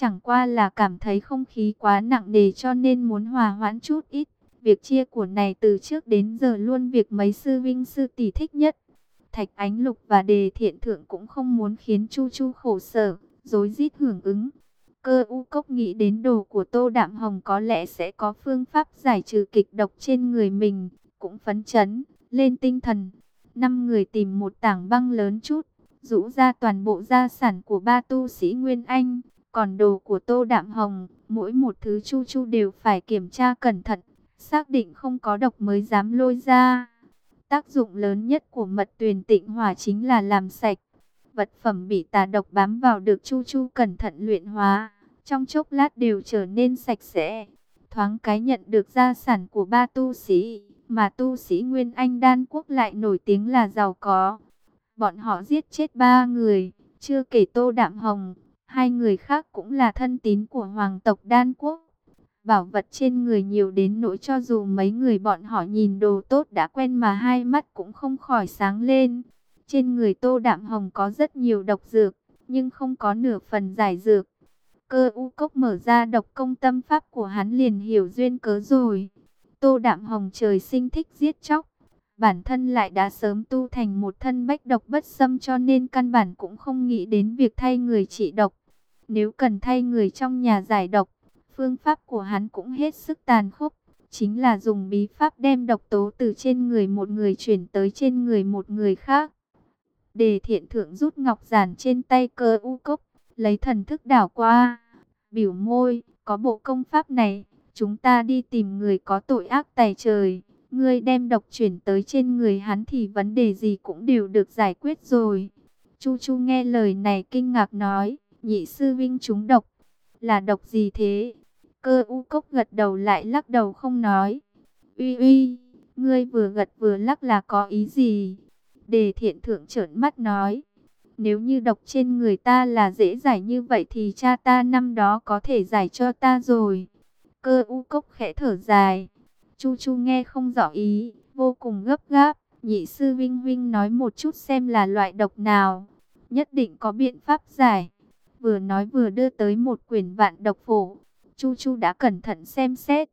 Chẳng qua là cảm thấy không khí quá nặng nề cho nên muốn hòa hoãn chút ít. Việc chia của này từ trước đến giờ luôn việc mấy sư vinh sư tỷ thích nhất. Thạch Ánh Lục và Đề Thiện Thượng cũng không muốn khiến Chu Chu khổ sở, dối rít hưởng ứng. Cơ u cốc nghĩ đến đồ của Tô Đạm Hồng có lẽ sẽ có phương pháp giải trừ kịch độc trên người mình, cũng phấn chấn, lên tinh thần. Năm người tìm một tảng băng lớn chút, rũ ra toàn bộ gia sản của ba tu sĩ Nguyên Anh, còn đồ của Tô Đạm Hồng, mỗi một thứ Chu Chu đều phải kiểm tra cẩn thận, xác định không có độc mới dám lôi ra. Tác dụng lớn nhất của mật tuyền tịnh hỏa chính là làm sạch. Vật phẩm bị tà độc bám vào được Chu Chu cẩn thận luyện hóa, trong chốc lát đều trở nên sạch sẽ. Thoáng cái nhận được gia sản của ba tu sĩ, mà tu sĩ Nguyên Anh Đan Quốc lại nổi tiếng là giàu có. Bọn họ giết chết ba người, chưa kể Tô Đạm Hồng, hai người khác cũng là thân tín của hoàng tộc Đan Quốc. Bảo vật trên người nhiều đến nỗi cho dù mấy người bọn họ nhìn đồ tốt đã quen mà hai mắt cũng không khỏi sáng lên. Trên người Tô Đạm Hồng có rất nhiều độc dược, nhưng không có nửa phần giải dược. Cơ u cốc mở ra độc công tâm pháp của hắn liền hiểu duyên cớ rồi. Tô Đạm Hồng trời sinh thích giết chóc. Bản thân lại đã sớm tu thành một thân bách độc bất xâm cho nên căn bản cũng không nghĩ đến việc thay người trị độc. Nếu cần thay người trong nhà giải độc, phương pháp của hắn cũng hết sức tàn khốc. Chính là dùng bí pháp đem độc tố từ trên người một người chuyển tới trên người một người khác. Đề thiện thượng rút ngọc giản trên tay cơ u cốc, lấy thần thức đảo qua. Biểu môi, có bộ công pháp này, chúng ta đi tìm người có tội ác tài trời. Ngươi đem độc chuyển tới trên người hắn thì vấn đề gì cũng đều được giải quyết rồi. Chu Chu nghe lời này kinh ngạc nói, nhị sư vinh chúng độc. Là độc gì thế? Cơ u cốc gật đầu lại lắc đầu không nói. Uy uy, ngươi vừa gật vừa lắc là có ý gì? Đề thiện thượng trợn mắt nói. Nếu như độc trên người ta là dễ giải như vậy thì cha ta năm đó có thể giải cho ta rồi. Cơ u cốc khẽ thở dài. Chu chu nghe không rõ ý, vô cùng gấp gáp. Nhị sư Vinh Vinh nói một chút xem là loại độc nào. Nhất định có biện pháp giải. Vừa nói vừa đưa tới một quyển vạn độc phổ. Chu chu đã cẩn thận xem xét.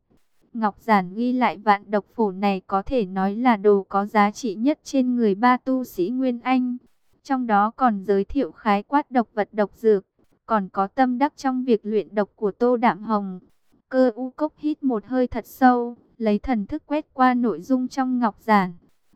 Ngọc Giản ghi lại vạn độc phổ này có thể nói là đồ có giá trị nhất trên người ba tu sĩ Nguyên Anh. Trong đó còn giới thiệu khái quát độc vật độc dược, còn có tâm đắc trong việc luyện độc của Tô Đạm Hồng. Cơ u cốc hít một hơi thật sâu, lấy thần thức quét qua nội dung trong Ngọc Giản.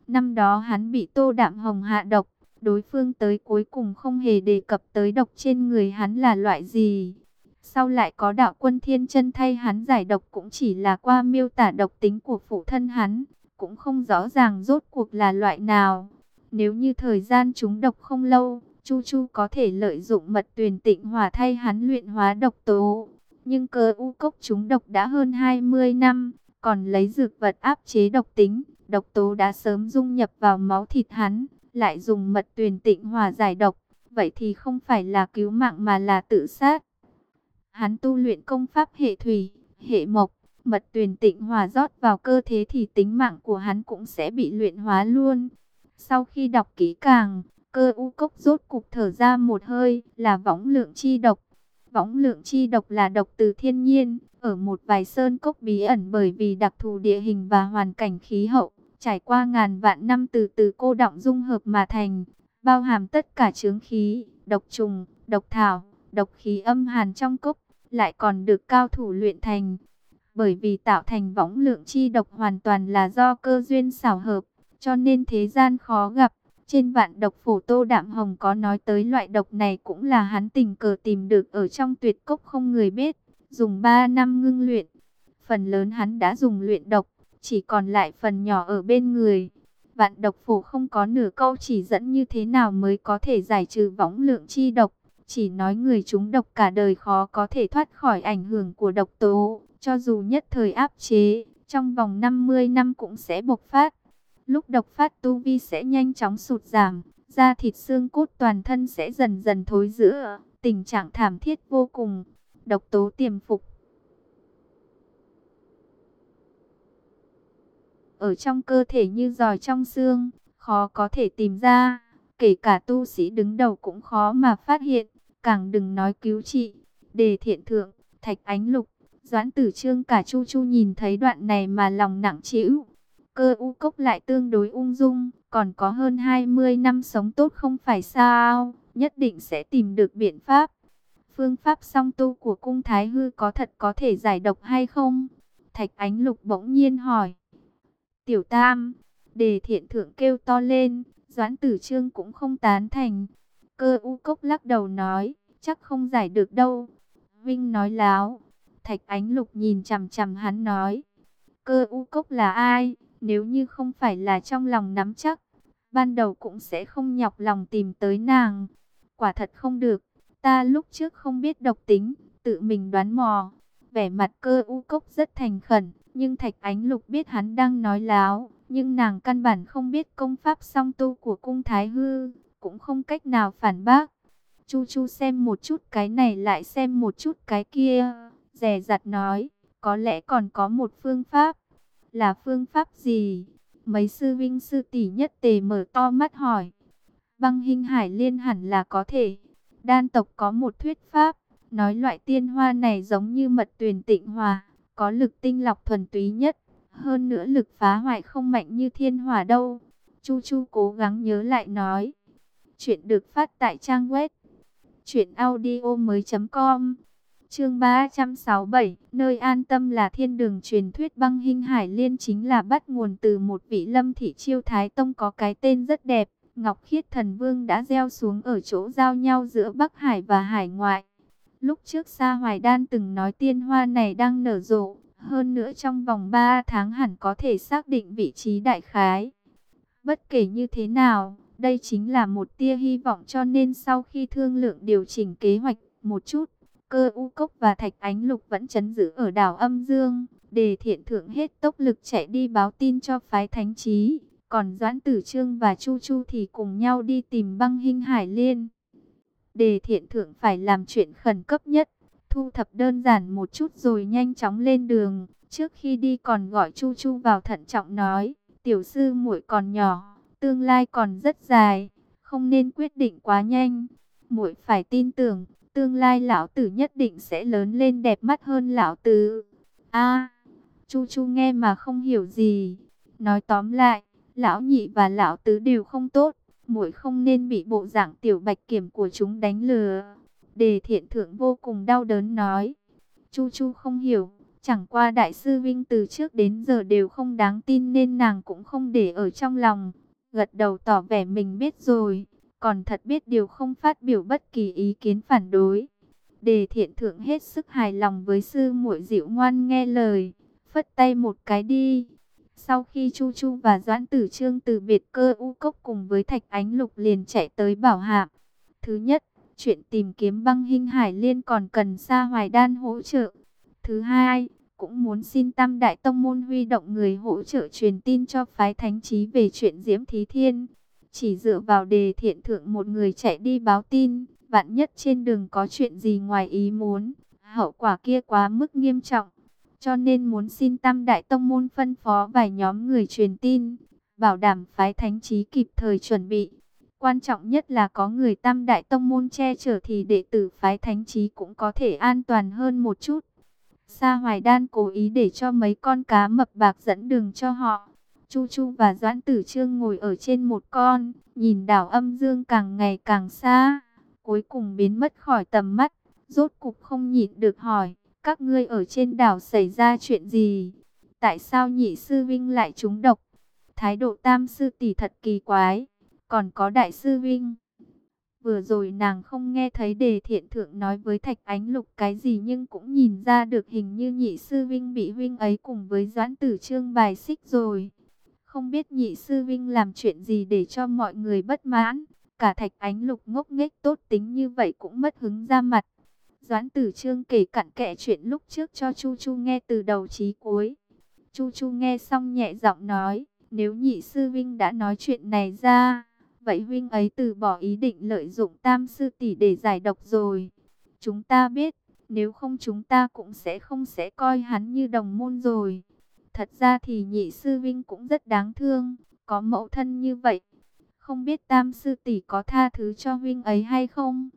Năm đó hắn bị Tô Đạm Hồng hạ độc, đối phương tới cuối cùng không hề đề cập tới độc trên người hắn là loại gì. Sau lại có đạo quân thiên chân thay hắn giải độc cũng chỉ là qua miêu tả độc tính của phụ thân hắn, cũng không rõ ràng rốt cuộc là loại nào. Nếu như thời gian chúng độc không lâu, Chu Chu có thể lợi dụng mật tuyền tịnh hòa thay hắn luyện hóa độc tố. Nhưng cơ u cốc chúng độc đã hơn 20 năm, còn lấy dược vật áp chế độc tính, độc tố đã sớm dung nhập vào máu thịt hắn, lại dùng mật tuyền tịnh hòa giải độc, vậy thì không phải là cứu mạng mà là tự sát. Hắn tu luyện công pháp hệ thủy, hệ mộc, mật tuyền tịnh hòa rót vào cơ thế thì tính mạng của hắn cũng sẽ bị luyện hóa luôn. Sau khi đọc kỹ càng, cơ u cốc rốt cục thở ra một hơi là võng lượng chi độc. Võng lượng chi độc là độc từ thiên nhiên, ở một vài sơn cốc bí ẩn bởi vì đặc thù địa hình và hoàn cảnh khí hậu, trải qua ngàn vạn năm từ từ cô động dung hợp mà thành, bao hàm tất cả chướng khí, độc trùng, độc thảo, độc khí âm hàn trong cốc, lại còn được cao thủ luyện thành. Bởi vì tạo thành võng lượng chi độc hoàn toàn là do cơ duyên xảo hợp, cho nên thế gian khó gặp. Trên vạn độc phổ Tô Đạm Hồng có nói tới loại độc này cũng là hắn tình cờ tìm được ở trong tuyệt cốc không người biết, dùng 3 năm ngưng luyện. Phần lớn hắn đã dùng luyện độc, chỉ còn lại phần nhỏ ở bên người. Vạn độc phổ không có nửa câu chỉ dẫn như thế nào mới có thể giải trừ võng lượng chi độc. Chỉ nói người chúng độc cả đời khó có thể thoát khỏi ảnh hưởng của độc tố, cho dù nhất thời áp chế, trong vòng 50 năm cũng sẽ bộc phát. Lúc độc phát tu vi sẽ nhanh chóng sụt giảm, da thịt xương cốt toàn thân sẽ dần dần thối rữa, tình trạng thảm thiết vô cùng, độc tố tiềm phục. Ở trong cơ thể như giòi trong xương, khó có thể tìm ra, kể cả tu sĩ đứng đầu cũng khó mà phát hiện càng đừng nói cứu trị. Đề thiện thượng, thạch ánh lục, doãn tử trương cả chu chu nhìn thấy đoạn này mà lòng nặng trĩu. Cơ u cốc lại tương đối ung dung, còn có hơn 20 năm sống tốt không phải sao, nhất định sẽ tìm được biện pháp. Phương pháp song tu của cung thái hư có thật có thể giải độc hay không? Thạch ánh lục bỗng nhiên hỏi. Tiểu tam, đề thiện thượng kêu to lên, doãn tử trương cũng không tán thành. Cơ u cốc lắc đầu nói, chắc không giải được đâu. Vinh nói láo. Thạch ánh lục nhìn chằm chằm hắn nói. Cơ u cốc là ai? Nếu như không phải là trong lòng nắm chắc, ban đầu cũng sẽ không nhọc lòng tìm tới nàng. Quả thật không được, ta lúc trước không biết độc tính, tự mình đoán mò. Vẻ mặt cơ u cốc rất thành khẩn, nhưng Thạch Ánh Lục biết hắn đang nói láo, nhưng nàng căn bản không biết công pháp song tu của cung Thái Hư, cũng không cách nào phản bác. Chu Chu xem một chút cái này lại xem một chút cái kia, rè rặt nói, có lẽ còn có một phương pháp. Là phương pháp gì? Mấy sư vinh sư tỷ nhất tề mở to mắt hỏi. Băng hình hải liên hẳn là có thể. Đan tộc có một thuyết pháp, nói loại tiên hoa này giống như mật tuyền tịnh hòa, có lực tinh lọc thuần túy nhất. Hơn nữa lực phá hoại không mạnh như thiên hỏa đâu. Chu Chu cố gắng nhớ lại nói. Chuyện được phát tại trang web. truyệnaudio mới.com. Chương 367, nơi an tâm là thiên đường truyền thuyết băng hình hải liên chính là bắt nguồn từ một vị lâm thị chiêu thái tông có cái tên rất đẹp. Ngọc Khiết Thần Vương đã gieo xuống ở chỗ giao nhau giữa Bắc Hải và Hải ngoại. Lúc trước Sa Hoài Đan từng nói tiên hoa này đang nở rộ, hơn nữa trong vòng 3 tháng hẳn có thể xác định vị trí đại khái. Bất kể như thế nào, đây chính là một tia hy vọng cho nên sau khi thương lượng điều chỉnh kế hoạch một chút, cơ u cốc và thạch ánh lục vẫn chấn giữ ở đảo âm dương. để thiện thượng hết tốc lực chạy đi báo tin cho phái thánh trí. Còn Doãn Tử Trương và Chu Chu thì cùng nhau đi tìm băng hình hải liên. Đề thiện thượng phải làm chuyện khẩn cấp nhất. Thu thập đơn giản một chút rồi nhanh chóng lên đường. Trước khi đi còn gọi Chu Chu vào thận trọng nói. Tiểu sư muội còn nhỏ, tương lai còn rất dài. Không nên quyết định quá nhanh. muội phải tin tưởng tương lai lão tử nhất định sẽ lớn lên đẹp mắt hơn lão tử. A, Chu Chu nghe mà không hiểu gì. Nói tóm lại, lão nhị và lão tứ đều không tốt, muội không nên bị bộ dạng tiểu bạch kiểm của chúng đánh lừa. Đề thiện thượng vô cùng đau đớn nói. Chu Chu không hiểu, chẳng qua đại sư Vinh từ trước đến giờ đều không đáng tin nên nàng cũng không để ở trong lòng. Gật đầu tỏ vẻ mình biết rồi còn thật biết điều không phát biểu bất kỳ ý kiến phản đối. Đề thiện thượng hết sức hài lòng với sư muội dịu ngoan nghe lời, phất tay một cái đi. Sau khi Chu Chu và Doãn Tử Trương từ biệt cơ u cốc cùng với Thạch Ánh Lục liền chạy tới bảo hạm. Thứ nhất, chuyện tìm kiếm băng hình hải liên còn cần Sa Hoài Đan hỗ trợ. Thứ hai, cũng muốn xin Tam Đại Tông Môn huy động người hỗ trợ truyền tin cho phái thánh trí về chuyện Diễm Thí Thiên. Chỉ dựa vào đề thiện thượng một người chạy đi báo tin, vạn nhất trên đường có chuyện gì ngoài ý muốn, hậu quả kia quá mức nghiêm trọng. Cho nên muốn xin Tam Đại Tông Môn phân phó vài nhóm người truyền tin, bảo đảm phái thánh trí kịp thời chuẩn bị. Quan trọng nhất là có người Tam Đại Tông Môn che chở thì đệ tử phái thánh trí cũng có thể an toàn hơn một chút. Sa Hoài Đan cố ý để cho mấy con cá mập bạc dẫn đường cho họ. Chu Chu và Doãn Tử Trương ngồi ở trên một con, nhìn đảo âm dương càng ngày càng xa, cuối cùng biến mất khỏi tầm mắt, rốt cục không nhịn được hỏi, các ngươi ở trên đảo xảy ra chuyện gì? Tại sao nhị sư Vinh lại trúng độc? Thái độ tam sư tỷ thật kỳ quái, còn có đại sư Vinh. Vừa rồi nàng không nghe thấy đề thiện thượng nói với Thạch Ánh Lục cái gì nhưng cũng nhìn ra được hình như nhị sư Vinh bị Vinh ấy cùng với Doãn Tử Trương bài xích rồi. Không biết nhị sư Vinh làm chuyện gì để cho mọi người bất mãn. Cả thạch ánh lục ngốc nghếch tốt tính như vậy cũng mất hứng ra mặt. Doãn tử trương kể cặn kẽ chuyện lúc trước cho Chu Chu nghe từ đầu chí cuối. Chu Chu nghe xong nhẹ giọng nói, nếu nhị sư Vinh đã nói chuyện này ra, vậy huynh ấy từ bỏ ý định lợi dụng tam sư tỷ để giải độc rồi. Chúng ta biết, nếu không chúng ta cũng sẽ không sẽ coi hắn như đồng môn rồi. Thật ra thì nhị sư Vinh cũng rất đáng thương, có mẫu thân như vậy. Không biết tam sư tỷ có tha thứ cho huynh ấy hay không?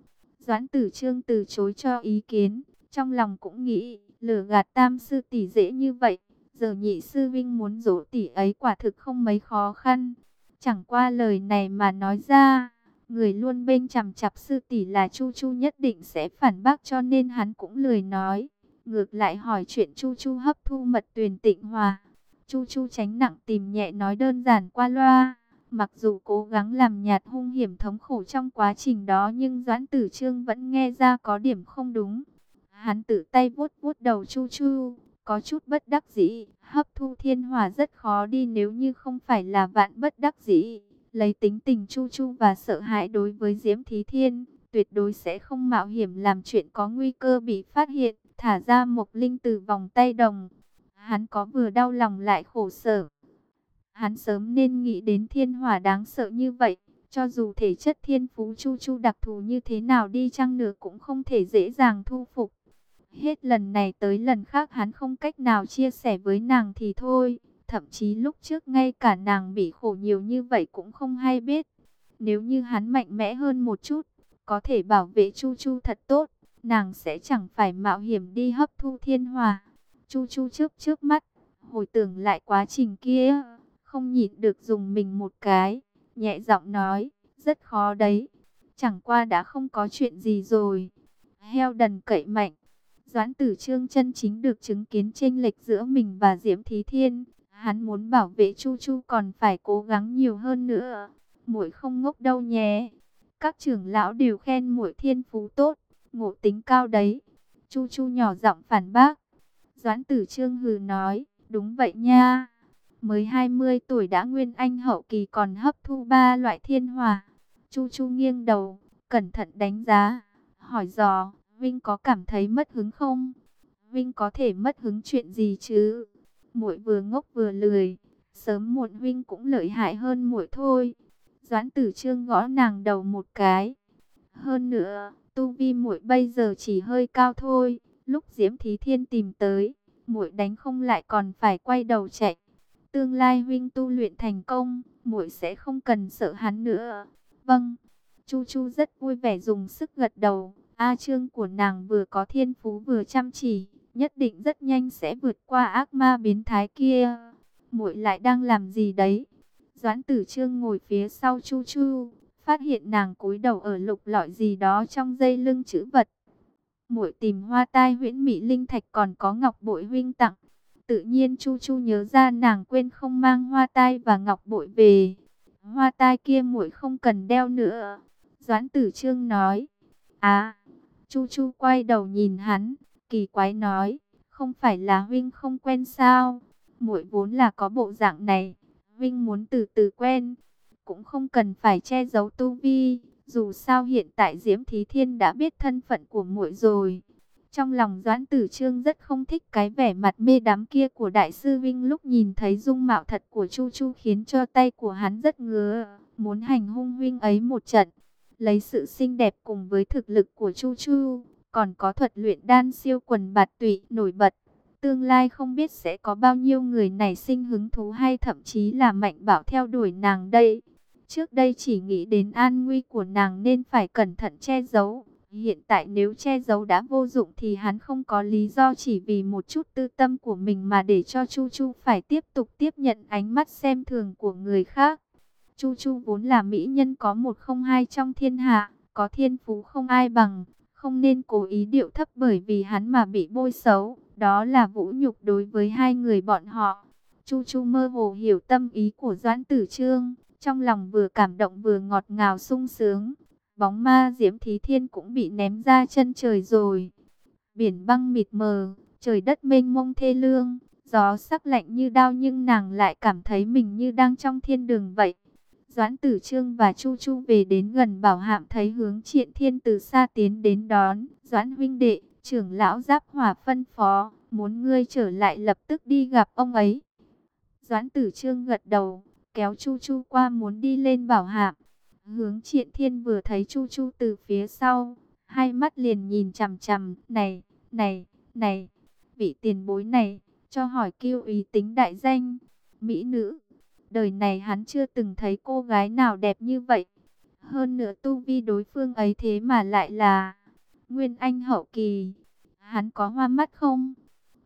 Doãn tử trương từ chối cho ý kiến. Trong lòng cũng nghĩ, lừa gạt tam sư tỷ dễ như vậy. Giờ nhị sư vinh muốn dỗ tỷ ấy quả thực không mấy khó khăn. Chẳng qua lời này mà nói ra, người luôn bên chằm chặp sư tỷ là Chu Chu nhất định sẽ phản bác cho nên hắn cũng lười nói. Ngược lại hỏi chuyện Chu Chu hấp thu mật tuyền tịnh hòa. Chu Chu tránh nặng tìm nhẹ nói đơn giản qua loa. Mặc dù cố gắng làm nhạt hung hiểm thống khổ trong quá trình đó nhưng Doãn Tử Trương vẫn nghe ra có điểm không đúng. Hắn tự tay vuốt vuốt đầu Chu Chu, có chút bất đắc dĩ, hấp thu thiên hỏa rất khó đi nếu như không phải là vạn bất đắc dĩ. Lấy tính tình Chu Chu và sợ hãi đối với Diễm Thí Thiên, tuyệt đối sẽ không mạo hiểm làm chuyện có nguy cơ bị phát hiện, thả ra Mộc Linh từ vòng tay đồng. Hắn có vừa đau lòng lại khổ sở. Hắn sớm nên nghĩ đến thiên hỏa đáng sợ như vậy, cho dù thể chất thiên phú Chu Chu đặc thù như thế nào đi chăng nữa cũng không thể dễ dàng thu phục. Hết lần này tới lần khác hắn không cách nào chia sẻ với nàng thì thôi. Thậm chí lúc trước ngay cả nàng bị khổ nhiều như vậy cũng không hay biết. Nếu như hắn mạnh mẽ hơn một chút, có thể bảo vệ Chu Chu thật tốt, nàng sẽ chẳng phải mạo hiểm đi hấp thu thiên hòa. Chu Chu trước trước mắt, hồi tưởng lại quá trình kia, không nhịn được dùng mình một cái, nhẹ giọng nói, rất khó đấy. Chẳng qua đã không có chuyện gì rồi. Heo đần cậy mạnh. Doãn tử trương chân chính được chứng kiến chênh lệch giữa mình và Diễm Thí Thiên. Hắn muốn bảo vệ Chu Chu còn phải cố gắng nhiều hơn nữa. Muội không ngốc đâu nhé. Các trưởng lão đều khen muội thiên phú tốt, ngộ tính cao đấy. Chu Chu nhỏ giọng phản bác. Doãn tử trương hừ nói, đúng vậy nha. Mới 20 tuổi đã nguyên anh hậu kỳ còn hấp thu ba loại thiên hòa. Chu Chu nghiêng đầu, cẩn thận đánh giá, hỏi dò, Vinh có cảm thấy mất hứng không? Vinh có thể mất hứng chuyện gì chứ? Muội vừa ngốc vừa lười, sớm muộn Vinh cũng lợi hại hơn muội thôi. Doãn Tử Trương gõ nàng đầu một cái. Hơn nữa, tu vi muội bây giờ chỉ hơi cao thôi, lúc Diễm Thí Thiên tìm tới, muội đánh không lại còn phải quay đầu chạy. Tương lai huynh tu luyện thành công, muội sẽ không cần sợ hắn nữa. Vâng. Chu Chu rất vui vẻ dùng sức gật đầu. A Trương của nàng vừa có thiên phú vừa chăm chỉ, nhất định rất nhanh sẽ vượt qua ác ma biến thái kia. Muội lại đang làm gì đấy? Doãn Tử Trương ngồi phía sau Chu Chu, phát hiện nàng cúi đầu ở lục lọi gì đó trong dây lưng chữ vật. Muội tìm hoa tai huyễn mỹ linh thạch còn có ngọc bội huynh tặng. Tự nhiên Chu Chu nhớ ra nàng quên không mang hoa tai và ngọc bội về. Hoa tai kia muội không cần đeo nữa. Doãn Tử Trương nói. À, Chu Chu quay đầu nhìn hắn, kỳ quái nói, không phải là huynh không quen sao? Muội vốn là có bộ dạng này, huynh muốn từ từ quen, cũng không cần phải che giấu tu vi, dù sao hiện tại Diễm Thí Thiên đã biết thân phận của muội rồi. Trong lòng Doãn Tử Trương rất không thích cái vẻ mặt mê đắm kia của đại sư Vinh lúc nhìn thấy dung mạo thật của Chu Chu khiến cho tay của hắn rất ngứa, muốn hành hung huynh ấy một trận. Lấy sự xinh đẹp cùng với thực lực của Chu Chu, còn có thuật luyện đan siêu quần bạt tụy nổi bật. Tương lai không biết sẽ có bao nhiêu người này sinh hứng thú hay thậm chí là mạnh bảo theo đuổi nàng đây. Trước đây chỉ nghĩ đến an nguy của nàng nên phải cẩn thận che giấu. Hiện tại nếu che giấu đã vô dụng thì hắn không có lý do chỉ vì một chút tư tâm của mình mà để cho Chu Chu phải tiếp tục tiếp nhận ánh mắt xem thường của người khác. Chu Chu vốn là mỹ nhân có một không hai trong thiên hạ, có thiên phú không ai bằng, không nên cố ý điệu thấp bởi vì hắn mà bị bôi xấu, đó là vũ nhục đối với hai người bọn họ. Chu Chu mơ hồ hiểu tâm ý của Doãn Tử Trương, trong lòng vừa cảm động vừa ngọt ngào sung sướng. Bóng ma Diễm Thí Thiên cũng bị ném ra chân trời rồi. Biển băng mịt mờ, trời đất mênh mông thê lương, gió sắc lạnh như đao nhưng nàng lại cảm thấy mình như đang trong thiên đường vậy. Doãn Tử Trương và Chu Chu về đến gần bảo hạm thấy hướng triện thiên từ xa tiến đến đón. Doãn huynh đệ, trưởng lão giáp hỏa phân phó, muốn ngươi trở lại lập tức đi gặp ông ấy. Doãn Tử Trương gật đầu, kéo Chu Chu qua muốn đi lên bảo hạm. Hướng triện thiên vừa thấy Chu Chu từ phía sau, hai mắt liền nhìn chằm chằm, này, này, này, vị tiền bối này, cho hỏi kiêu ý tính đại danh, mỹ nữ Đời này hắn chưa từng thấy cô gái nào đẹp như vậy. Hơn nữa tu vi đối phương ấy thế mà lại là Nguyên Anh hậu kỳ. Hắn có hoa mắt không?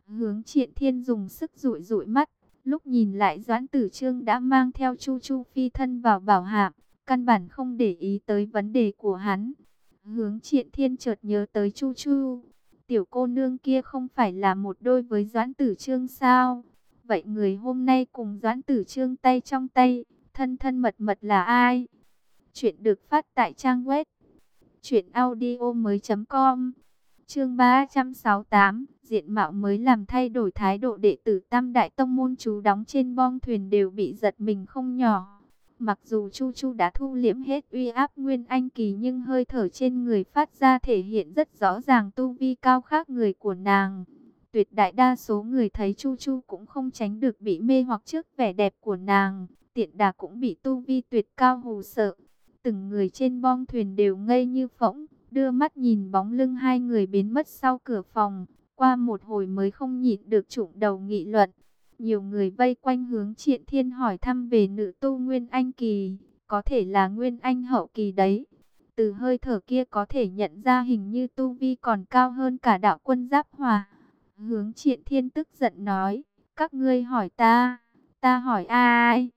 Hướng triện thiên dùng sức rụi rụi mắt. Lúc nhìn lại Doãn Tử Trương đã mang theo Chu Chu phi thân vào bảo hạp. Căn bản không để ý tới vấn đề của hắn. Hướng triện thiên chợt nhớ tới Chu Chu. Tiểu cô nương kia không phải là một đôi với Doãn Tử Trương sao? Vậy người hôm nay cùng Doãn Tử Trương tay trong tay, thân thân mật mật là ai? Chuyện được phát tại trang web truyệnaudiomoi.com. Chương 368, diện mạo mới làm thay đổi thái độ đệ tử Tam Đại Tông môn chú đóng trên bong thuyền đều bị giật mình không nhỏ. Mặc dù Chu Chu đã thu liễm hết uy áp Nguyên Anh Kỳ nhưng hơi thở trên người phát ra thể hiện rất rõ ràng tu vi cao khác người của nàng. Tuyệt đại đa số người thấy Chu Chu cũng không tránh được bị mê hoặc trước vẻ đẹp của nàng. Tiện đà cũng bị tu vi tuyệt cao hù sợ. Từng người trên bong thuyền đều ngây như phỗng, đưa mắt nhìn bóng lưng hai người biến mất sau cửa phòng. Qua một hồi mới không nhịn được trụng đầu nghị luận. Nhiều người vây quanh hướng triện thiên hỏi thăm về nữ tu Nguyên Anh Kỳ, có thể là Nguyên Anh Hậu Kỳ đấy. Từ hơi thở kia có thể nhận ra hình như tu vi còn cao hơn cả đạo quân giáp hòa. Hướng triện thiên tức giận nói, các ngươi hỏi ta, ta hỏi ai?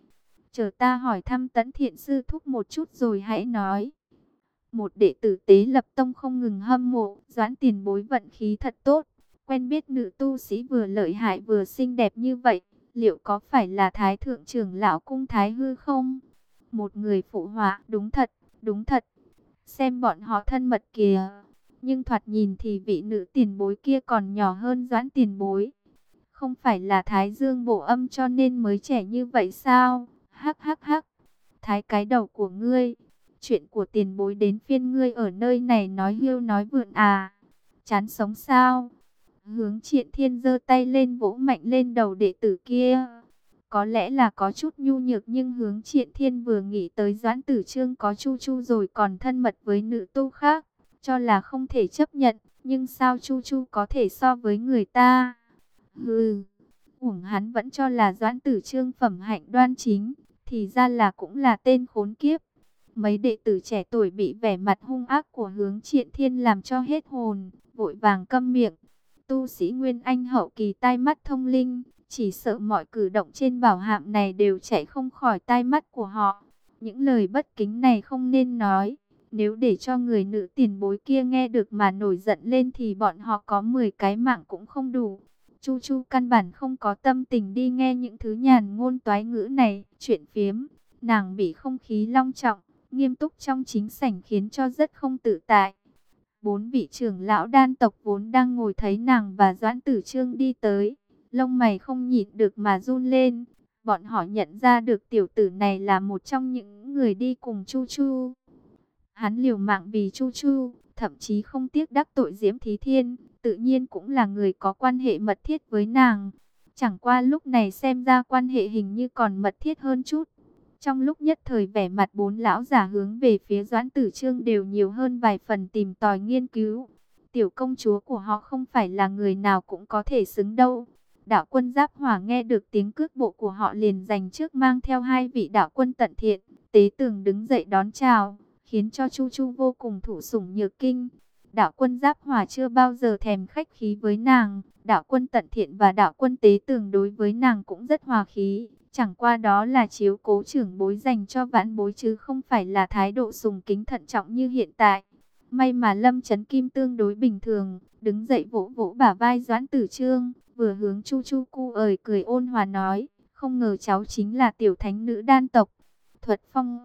Chờ ta hỏi thăm tấn thiện sư thúc một chút rồi hãy nói. Một đệ tử tế lập tông không ngừng hâm mộ, doãn tiền bối vận khí thật tốt. Quen biết nữ tu sĩ vừa lợi hại vừa xinh đẹp như vậy, liệu có phải là thái thượng trưởng lão cung thái hư không? Một người phụ họa, đúng thật, đúng thật. Xem bọn họ thân mật kìa. Nhưng thoạt nhìn thì vị nữ tiền bối kia còn nhỏ hơn doãn tiền bối. Không phải là thái dương bổ âm cho nên mới trẻ như vậy sao? Hắc hắc hắc. Thái cái đầu của ngươi. Chuyện của tiền bối đến phiên ngươi ở nơi này nói hiêu nói vượn à. Chán sống sao? Hướng triện thiên giơ tay lên vỗ mạnh lên đầu đệ tử kia. Có lẽ là có chút nhu nhược nhưng hướng triện thiên vừa nghĩ tới doãn tử trương có chu chu rồi còn thân mật với nữ tu khác. Cho là không thể chấp nhận, nhưng sao chu chu có thể so với người ta? Hừ, uổng hắn vẫn cho là doãn tử trương phẩm hạnh đoan chính, thì ra là cũng là tên khốn kiếp. Mấy đệ tử trẻ tuổi bị vẻ mặt hung ác của hướng triện thiên làm cho hết hồn, vội vàng câm miệng. Tu sĩ Nguyên Anh hậu kỳ tai mắt thông linh, chỉ sợ mọi cử động trên bảo hạm này đều chạy không khỏi tai mắt của họ. Những lời bất kính này không nên nói. Nếu để cho người nữ tiền bối kia nghe được mà nổi giận lên thì bọn họ có 10 cái mạng cũng không đủ. Chu Chu căn bản không có tâm tình đi nghe những thứ nhàn ngôn toái ngữ này, chuyện phiếm. Nàng bị không khí long trọng, nghiêm túc trong chính sảnh khiến cho rất không tự tại. Bốn vị trưởng lão đan tộc vốn đang ngồi thấy nàng và Doãn Tử Trương đi tới. Lông mày không nhịn được mà run lên. Bọn họ nhận ra được tiểu tử này là một trong những người đi cùng Chu Chu. Hắn liều mạng vì Chu Chu, thậm chí không tiếc đắc tội Diễm Thí Thiên, tự nhiên cũng là người có quan hệ mật thiết với nàng. Chẳng qua lúc này xem ra quan hệ hình như còn mật thiết hơn chút. Trong lúc nhất thời vẻ mặt bốn lão giả hướng về phía Doãn Tử Trương đều nhiều hơn vài phần tìm tòi nghiên cứu. Tiểu công chúa của họ không phải là người nào cũng có thể xứng đâu. Đạo quân Giáp Hỏa nghe được tiếng cước bộ của họ liền giành trước mang theo hai vị đạo quân tận thiện. Tế tường đứng dậy đón chào, khiến cho Chu Chu vô cùng thủ sủng nhược kinh. Đạo quân Giáp Hỏa chưa bao giờ thèm khách khí với nàng. Đạo quân tận thiện và đạo quân tế tường đối với nàng cũng rất hòa khí. Chẳng qua đó là chiếu cố trưởng bối dành cho vãn bối chứ không phải là thái độ sùng kính thận trọng như hiện tại. May mà Lâm Trấn Kim tương đối bình thường, đứng dậy vỗ vỗ bả vai Doãn Tử Trương, vừa hướng Chu Chu cu ời cười ôn hòa nói, không ngờ cháu chính là tiểu thánh nữ đan tộc. Thuật phong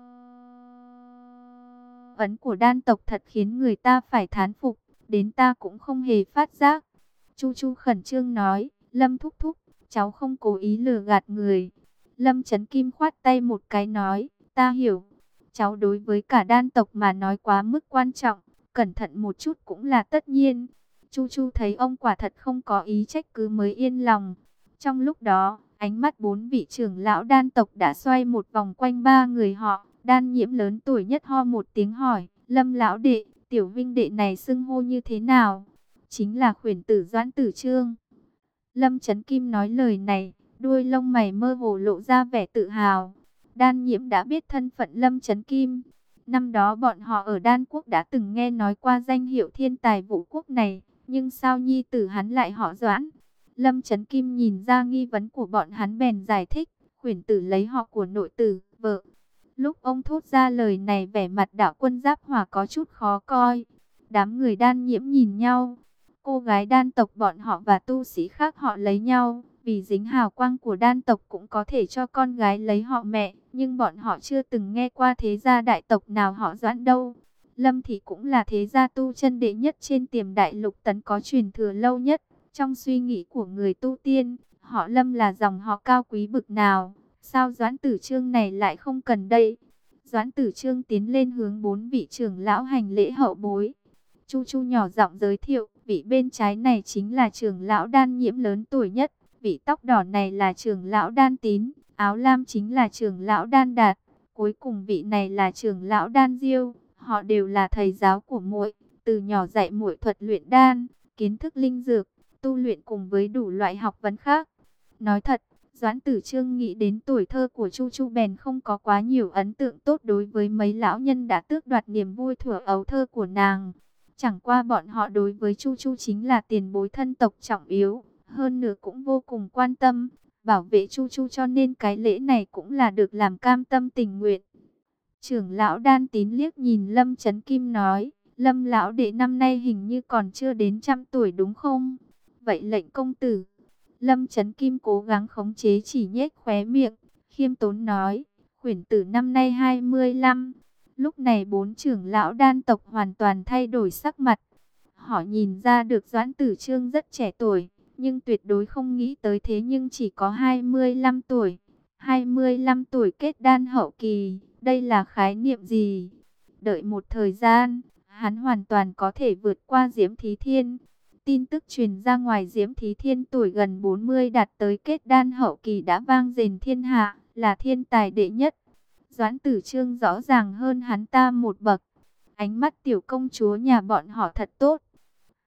ấn của đan tộc thật khiến người ta phải thán phục, đến ta cũng không hề phát giác. Chu Chu khẩn trương nói, Lâm thúc thúc, cháu không cố ý lừa gạt người, Lâm Trấn Kim khoát tay một cái nói, ta hiểu, cháu đối với cả đan tộc mà nói quá mức quan trọng, cẩn thận một chút cũng là tất nhiên. Chu Chu thấy ông quả thật không có ý trách cứ mới yên lòng. Trong lúc đó, ánh mắt bốn vị trưởng lão đan tộc đã xoay một vòng quanh ba người họ. Đan nhiễm lớn tuổi nhất ho một tiếng hỏi, lâm lão đệ, tiểu vinh đệ này xưng hô như thế nào? Chính là khuyển tử doãn tử trương. Lâm Trấn Kim nói lời này, Đuôi lông mày mơ hồ lộ ra vẻ tự hào. Đan nhiễm đã biết thân phận Lâm Trấn Kim. Năm đó bọn họ ở Đan Quốc đã từng nghe nói qua danh hiệu thiên tài vũ quốc này. Nhưng sao nhi tử hắn lại họ Doãn? Lâm Trấn Kim nhìn ra nghi vấn của bọn hắn bèn giải thích, khuyển tử lấy họ của nội tử, vợ. Lúc ông thốt ra lời này vẻ mặt đạo quân giáp hòa có chút khó coi. Đám người đan nhiễm nhìn nhau. Cô gái đan tộc bọn họ và tu sĩ khác họ lấy nhau. Vì dính hào quang của đan tộc cũng có thể cho con gái lấy họ mẹ. Nhưng bọn họ chưa từng nghe qua thế gia đại tộc nào họ doãn đâu. Lâm thì cũng là thế gia tu chân đệ nhất trên tiềm đại lục tấn có truyền thừa lâu nhất. Trong suy nghĩ của người tu tiên, họ Lâm là dòng họ cao quý bực nào. Sao Doãn Tử Trương này lại không cần đây? Doãn Tử Trương tiến lên hướng bốn vị trưởng lão hành lễ hậu bối. Chu Chu nhỏ giọng giới thiệu, vị bên trái này chính là trưởng lão đan nhiễm lớn tuổi nhất. Vị tóc đỏ này là trưởng lão đan tín, áo lam chính là trưởng lão đan đạt. Cuối cùng vị này là trưởng lão đan diêu, họ đều là thầy giáo của muội, từ nhỏ dạy muội thuật luyện đan, kiến thức linh dược, tu luyện cùng với đủ loại học vấn khác. Nói thật, Doãn Tử Trương nghĩ đến tuổi thơ của Chu Chu bèn không có quá nhiều ấn tượng tốt đối với mấy lão nhân đã tước đoạt niềm vui thuở ấu thơ của nàng. Chẳng qua bọn họ đối với Chu Chu chính là tiền bối thân tộc trọng yếu, hơn nữa cũng vô cùng quan tâm, bảo vệ Chu Chu cho nên cái lễ này cũng là được làm cam tâm tình nguyện. Trưởng lão đan tín liếc nhìn Lâm Trấn Kim nói, Lâm lão đệ năm nay hình như còn chưa đến trăm tuổi đúng không? Vậy lệnh công tử Lâm Trấn Kim cố gắng khống chế chỉ nhếch khóe miệng, khiêm tốn nói, khuyển tử năm nay 25. Lúc này bốn trưởng lão đan tộc hoàn toàn thay đổi sắc mặt. Họ nhìn ra được Doãn Tử Trương rất trẻ tuổi, nhưng tuyệt đối không nghĩ tới thế nhưng chỉ có 25 tuổi. 25 tuổi kết đan hậu kỳ, đây là khái niệm gì? Đợi một thời gian, hắn hoàn toàn có thể vượt qua Diễm Thí Thiên. Tin tức truyền ra ngoài Diễm Thí Thiên tuổi gần 40 đạt tới kết đan hậu kỳ đã vang dền thiên hạ, là thiên tài đệ nhất. Doãn tử trương rõ ràng hơn hắn ta một bậc. Ánh mắt tiểu công chúa nhà bọn họ thật tốt.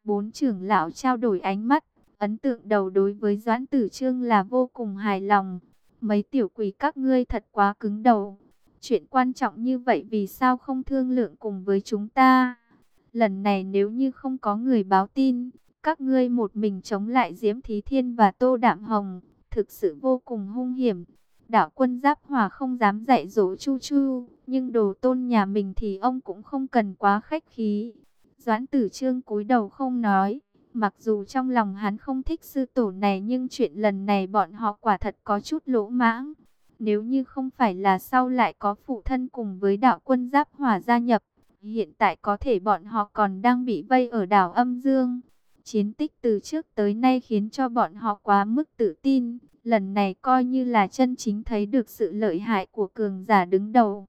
Bốn trưởng lão trao đổi ánh mắt, ấn tượng đầu đối với Doãn tử trương là vô cùng hài lòng. Mấy tiểu quỷ các ngươi thật quá cứng đầu. Chuyện quan trọng như vậy vì sao không thương lượng cùng với chúng ta? Lần này nếu như không có người báo tin, các ngươi một mình chống lại Diễm Thí Thiên và Tô Đạm Hồng, thực sự vô cùng hung hiểm. Đạo quân Giáp Hòa không dám dạy dỗ Chu Chu, nhưng đồ tôn nhà mình thì ông cũng không cần quá khách khí. Doãn tử trương cúi đầu không nói, mặc dù trong lòng hắn không thích sư tổ này nhưng chuyện lần này bọn họ quả thật có chút lỗ mãng. Nếu như không phải là sau lại có phụ thân cùng với đạo quân Giáp Hòa gia nhập, hiện tại có thể bọn họ còn đang bị vây ở đảo âm dương. Chiến tích từ trước tới nay khiến cho bọn họ quá mức tự tin. Lần này coi như là chân chính thấy được sự lợi hại của cường giả đứng đầu.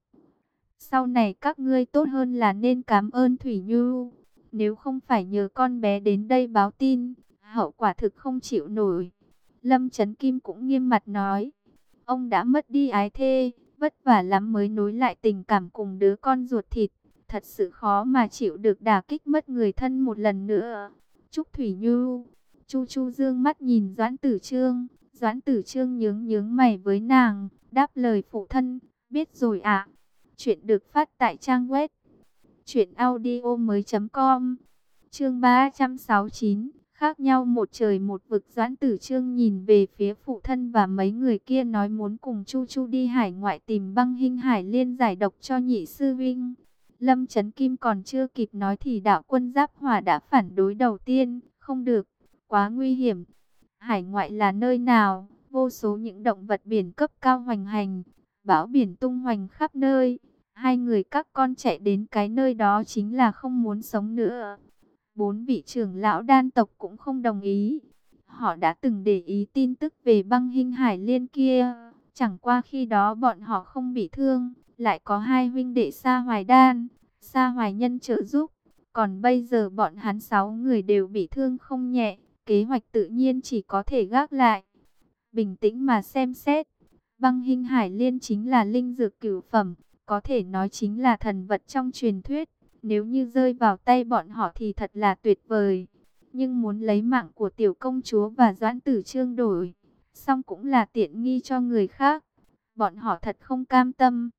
Sau này các ngươi tốt hơn là nên cảm ơn Thủy Nhu. Nếu không phải nhờ con bé đến đây báo tin, hậu quả thực không chịu nổi. Lâm Trấn Kim cũng nghiêm mặt nói. Ông đã mất đi ái thê, vất vả lắm mới nối lại tình cảm cùng đứa con ruột thịt. Thật sự khó mà chịu được đả kích mất người thân một lần nữa. Trúc Thủy Như. Chu Chu dương mắt nhìn Doãn Tử Trương. Doãn Tử Trương nhướng nhướng mày với nàng, đáp lời phụ thân, biết rồi ạ. Chuyện được phát tại trang web truyệnaudiomoi.com. Chương 369, khác nhau một trời một vực Doãn Tử Trương nhìn về phía phụ thân và mấy người kia nói muốn cùng Chu Chu đi hải ngoại tìm băng hình hải liên giải độc cho nhị sư vinh. Lâm Trấn Kim còn chưa kịp nói thì đạo quân Giáp Hòa đã phản đối đầu tiên, không được, quá nguy hiểm. Hải ngoại là nơi nào, vô số những động vật biển cấp cao hoành hành, bão biển tung hoành khắp nơi. Hai người các con chạy đến cái nơi đó chính là không muốn sống nữa. Bốn vị trưởng lão đan tộc cũng không đồng ý. Họ đã từng để ý tin tức về băng hình hải liên kia. Chẳng qua khi đó bọn họ không bị thương lại có hai huynh đệ Sa Hoài Đan, Sa Hoài Nhân trợ giúp. Còn bây giờ bọn hắn sáu người đều bị thương không nhẹ, kế hoạch tự nhiên chỉ có thể gác lại. Bình tĩnh mà xem xét, băng hình hải liên chính là linh dược cửu phẩm, có thể nói chính là thần vật trong truyền thuyết. Nếu như rơi vào tay bọn họ thì thật là tuyệt vời. Nhưng muốn lấy mạng của tiểu công chúa và doãn tử trương đổi, xong cũng là tiện nghi cho người khác. Bọn họ thật không cam tâm.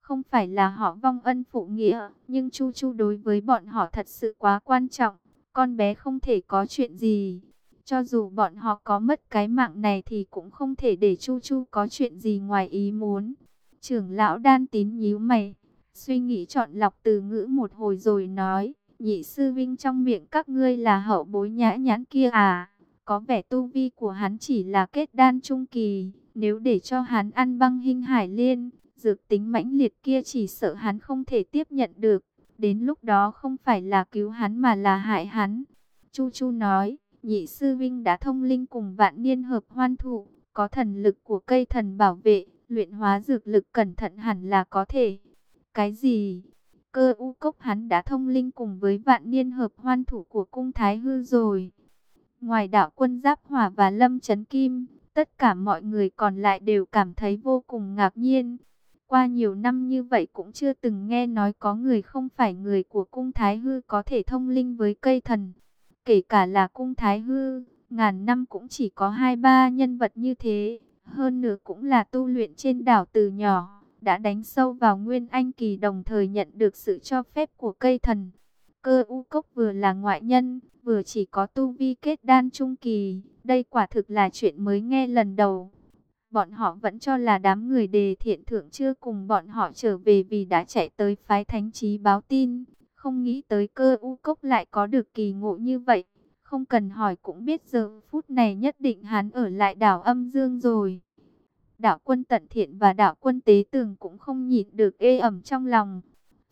Không phải là họ vong ân phụ nghĩa, nhưng Chu Chu đối với bọn họ thật sự quá quan trọng. con bé không thể có chuyện gì. Cho dù bọn họ có mất cái mạng này thì cũng không thể để Chu Chu có chuyện gì ngoài ý muốn. Trưởng lão đan tín nhíu mày, suy nghĩ chọn lọc từ ngữ một hồi rồi nói, nhị sư vinh trong miệng các ngươi là hậu bối nhã nhãn kia à, có vẻ tu vi của hắn chỉ là kết đan trung kỳ, nếu để cho hắn ăn băng hình hải liên, dược tính mãnh liệt kia chỉ sợ hắn không thể tiếp nhận được, đến lúc đó không phải là cứu hắn mà là hại hắn. Chu Chu nói, nhị sư vinh đã thông linh cùng vạn niên hợp hoan thụ, có thần lực của cây thần bảo vệ, luyện hóa dược lực cẩn thận hẳn là có thể. Cái gì? Cơ u cốc hắn đã thông linh cùng với vạn niên hợp hoan thủ của cung Thái Hư rồi. Ngoài đạo quân Giáp Hỏa và Lâm Trấn Kim, tất cả mọi người còn lại đều cảm thấy vô cùng ngạc nhiên. Qua nhiều năm như vậy cũng chưa từng nghe nói có người không phải người của cung Thái Hư có thể thông linh với cây thần. Kể cả là cung Thái Hư, ngàn năm cũng chỉ có hai ba nhân vật như thế. Hơn nữa cũng là tu luyện trên đảo từ nhỏ, đã đánh sâu vào Nguyên Anh Kỳ đồng thời nhận được sự cho phép của cây thần. Cơ u cốc vừa là ngoại nhân, vừa chỉ có tu vi kết đan trung kỳ, đây quả thực là chuyện mới nghe lần đầu. Bọn họ vẫn cho là đám người đề thiện thượng chưa cùng bọn họ trở về vì đã chạy tới phái thánh trí báo tin, không nghĩ tới cơ u cốc lại có được kỳ ngộ như vậy. Không cần hỏi cũng biết giờ phút này nhất định hắn ở lại đảo âm dương rồi. đảo quân tận thiện và đảo quân tế tường cũng không nhịn được ê ẩm trong lòng.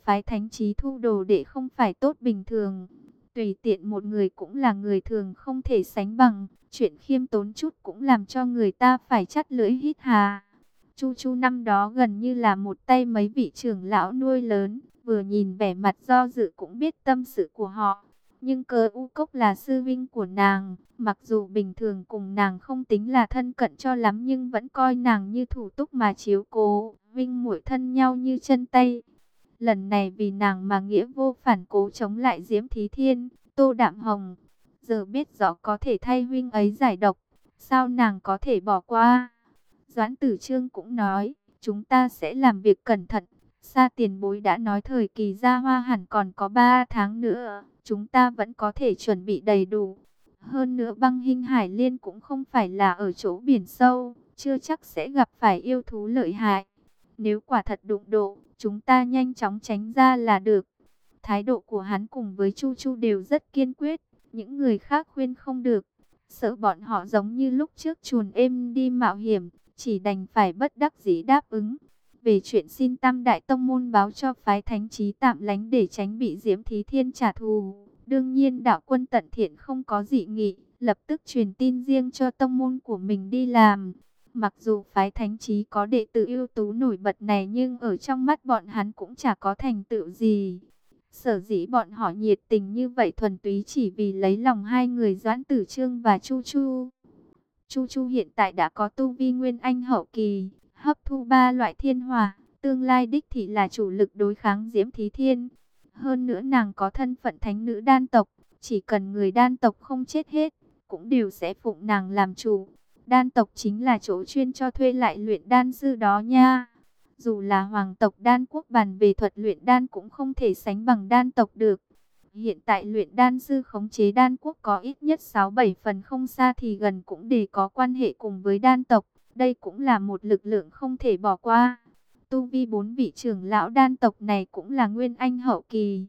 Phái thánh trí thu đồ để không phải tốt bình thường. Tùy tiện một người cũng là người thường không thể sánh bằng. Chuyện khiêm tốn chút cũng làm cho người ta phải chắt lưỡi hít hà. Chu Chu năm đó gần như là một tay mấy vị trưởng lão nuôi lớn. Vừa nhìn vẻ mặt do dự cũng biết tâm sự của họ. Nhưng cơ u cốc là sư vinh của nàng, mặc dù bình thường cùng nàng không tính là thân cận cho lắm nhưng vẫn coi nàng như thủ túc mà chiếu cố, vinh muội thân nhau như chân tay. Lần này vì nàng mà nghĩa vô phản cố chống lại Diễm Thí Thiên, Tô Đạm Hồng. Giờ biết rõ có thể thay huynh ấy giải độc, sao nàng có thể bỏ qua? Doãn Tử Trương cũng nói, chúng ta sẽ làm việc cẩn thận. Sa tiền bối đã nói thời kỳ ra hoa hẳn còn có 3 tháng nữa chúng ta vẫn có thể chuẩn bị đầy đủ. Hơn nữa băng hình hải liên cũng không phải là ở chỗ biển sâu, chưa chắc sẽ gặp phải yêu thú lợi hại. Nếu quả thật đụng độ, chúng ta nhanh chóng tránh ra là được. Thái độ của hắn cùng với Chu Chu đều rất kiên quyết, những người khác khuyên không được. Sợ bọn họ giống như lúc trước chuồn êm đi mạo hiểm, chỉ đành phải bất đắc dĩ đáp ứng. Về chuyện xin tam đại tông môn báo cho phái thánh trí tạm lánh để tránh bị Diễm Thí Thiên trả thù. Đương nhiên đạo quân tận thiện không có dị nghị, lập tức truyền tin riêng cho tông môn của mình đi làm. Mặc dù phái thánh trí có đệ tử ưu tú nổi bật này nhưng ở trong mắt bọn hắn cũng chả có thành tựu gì. Sở dĩ bọn họ nhiệt tình như vậy thuần túy chỉ vì lấy lòng hai người Doãn Tử Trương và Chu Chu. Chu Chu hiện tại đã có tu vi nguyên anh hậu kỳ, hấp thu ba loại thiên hỏa, tương lai đích thị là chủ lực đối kháng Diễm Thí Thiên. Hơn nữa nàng có thân phận thánh nữ đan tộc, chỉ cần người đan tộc không chết hết, cũng đều sẽ phụng nàng làm chủ. Đan tộc chính là chỗ chuyên cho thuê lại luyện đan sư đó nha. Dù là hoàng tộc đan quốc bàn về thuật luyện đan cũng không thể sánh bằng đan tộc được. Hiện tại luyện đan sư khống chế đan quốc có ít nhất 6-7 phần không xa thì gần cũng để có quan hệ cùng với đan tộc. Đây cũng là một lực lượng không thể bỏ qua. Tu vi bốn vị trưởng lão đan tộc này cũng là nguyên anh hậu kỳ.